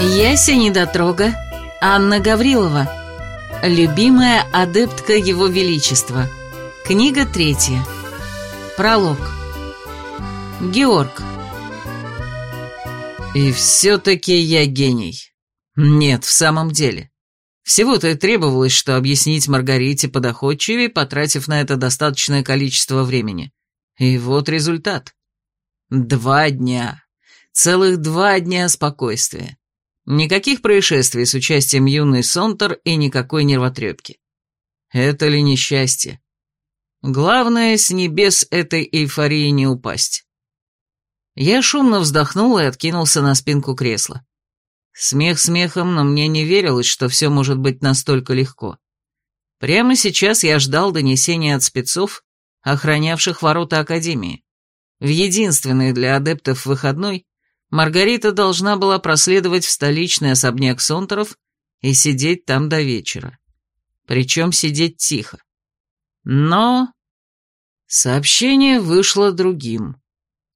Яся недотрога, Анна Гаврилова. Любимая адептка Его Величества. Книга третья. Пролог. Георг. И все-таки я гений. Нет, в самом деле. Всего-то и требовалось, что объяснить Маргарите подоходчивее, потратив на это достаточное количество времени. И вот результат. Два дня. Целых два дня спокойствия. Никаких происшествий с участием юной Сонтер и никакой нервотрепки. Это ли несчастье? Главное, с небес этой эйфории не упасть. Я шумно вздохнул и откинулся на спинку кресла. Смех смехом, но мне не верилось, что все может быть настолько легко. Прямо сейчас я ждал донесения от спецов, охранявших ворота Академии. В единственный для адептов выходной Маргарита должна была проследовать в столичный особняк Сонтеров и сидеть там до вечера. Причем сидеть тихо. Но... Сообщение вышло другим.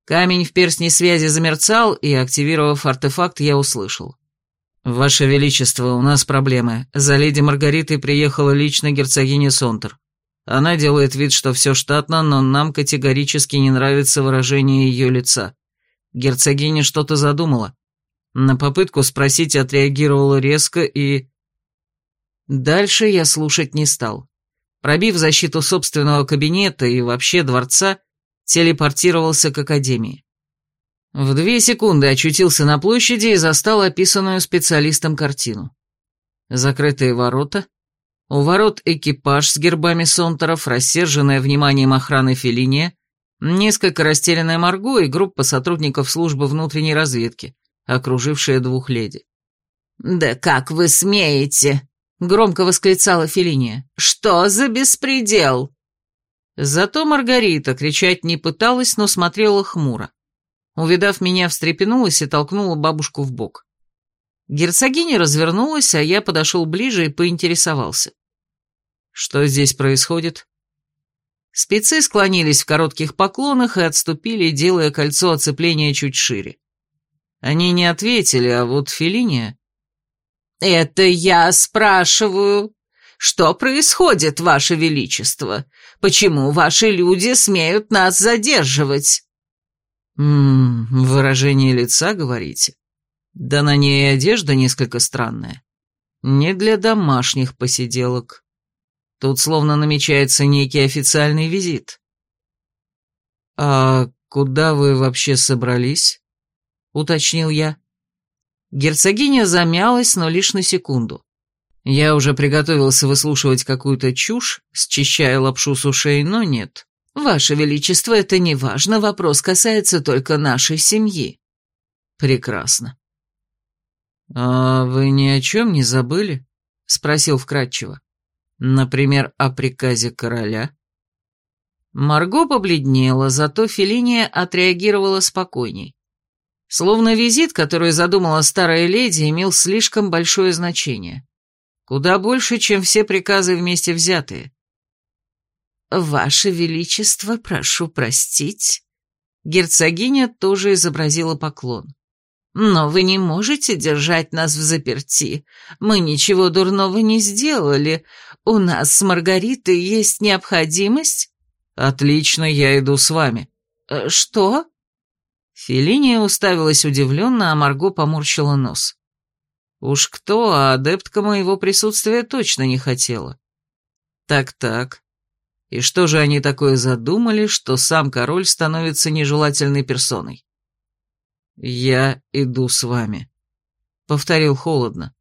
Камень в перстне связи замерцал, и, активировав артефакт, я услышал. «Ваше Величество, у нас проблемы. За леди Маргаритой приехала лично герцогиня Сонтер. Она делает вид, что все штатно, но нам категорически не нравится выражение ее лица. Герцогиня что-то задумала. На попытку спросить отреагировала резко и... Дальше я слушать не стал. Пробив защиту собственного кабинета и вообще дворца, телепортировался к Академии. В две секунды очутился на площади и застал описанную специалистом картину. Закрытые ворота, у ворот экипаж с гербами сонтеров, рассерженное вниманием охраны Фелиния, несколько растерянная Марго и группа сотрудников службы внутренней разведки, окружившая двух леди. «Да как вы смеете!» — громко восклицала Фелиния. «Что за беспредел?» Зато Маргарита кричать не пыталась, но смотрела хмуро. Увидав меня, встрепенулась и толкнула бабушку в бок. Герцогиня развернулась, а я подошел ближе и поинтересовался. Что здесь происходит? Спецы склонились в коротких поклонах и отступили, делая кольцо оцепления чуть шире. Они не ответили, а вот Фелиния... «Это я спрашиваю. Что происходит, Ваше Величество? Почему ваши люди смеют нас задерживать?» «Ммм, выражение лица, говорите? Да на ней одежда несколько странная. Не для домашних посиделок. Тут словно намечается некий официальный визит. «А куда вы вообще собрались?» — уточнил я. Герцогиня замялась, но лишь на секунду. Я уже приготовился выслушивать какую-то чушь, счищая лапшу с ушей, но нет. «Ваше Величество, это не важно, вопрос касается только нашей семьи». «Прекрасно». «А вы ни о чем не забыли?» — спросил вкратчиво. Например, о приказе короля? Марго побледнела, зато Фелиния отреагировала спокойней. Словно визит, который задумала старая леди, имел слишком большое значение. Куда больше, чем все приказы вместе взятые. «Ваше Величество, прошу простить». Герцогиня тоже изобразила поклон. «Но вы не можете держать нас в заперти. Мы ничего дурного не сделали. У нас с Маргаритой есть необходимость...» «Отлично, я иду с вами». «Э, «Что?» Фелиния уставилась удивленно, а Марго поморщила нос. Уж кто, а адептка моего присутствия точно не хотела. Так-так. И что же они такое задумали, что сам король становится нежелательной персоной? «Я иду с вами», — повторил холодно.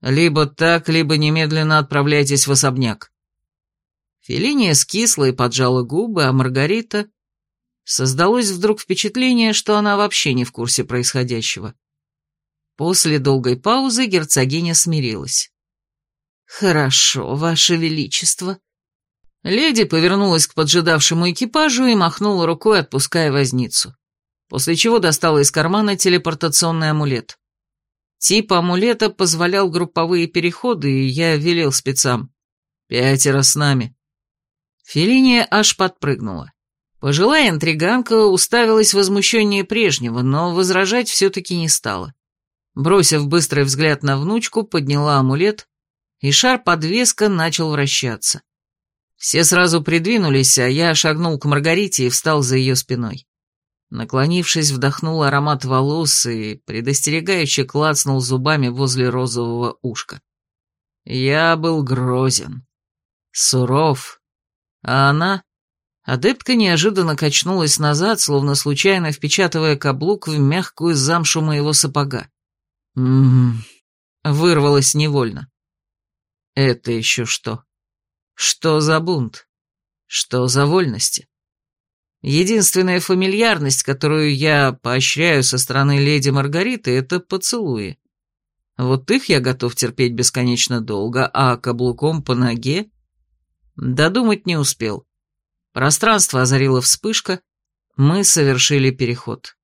«Либо так, либо немедленно отправляйтесь в особняк». Фелиния скисла и поджала губы, а Маргарита... Создалось вдруг впечатление, что она вообще не в курсе происходящего. После долгой паузы герцогиня смирилась. «Хорошо, Ваше Величество». Леди повернулась к поджидавшему экипажу и махнула рукой, отпуская возницу после чего достала из кармана телепортационный амулет. Тип амулета позволял групповые переходы, и я велел спецам. «Пятеро с нами». Фелиния аж подпрыгнула. Пожилая интриганка уставилась возмущение прежнего, но возражать все-таки не стала. Бросив быстрый взгляд на внучку, подняла амулет, и шар подвеска начал вращаться. Все сразу придвинулись, а я шагнул к Маргарите и встал за ее спиной. Наклонившись, вдохнул аромат волос и предостерегающе клацнул зубами возле розового ушка. Я был грозен, суров, а она... Адептка неожиданно качнулась назад, словно случайно впечатывая каблук в мягкую замшу моего сапога. Ммм... Вырвалась невольно. Это еще что? Что за бунт? Что за вольности? Единственная фамильярность, которую я поощряю со стороны леди Маргариты, это поцелуи. Вот их я готов терпеть бесконечно долго, а каблуком по ноге... Додумать не успел. Пространство озарила вспышка, мы совершили переход.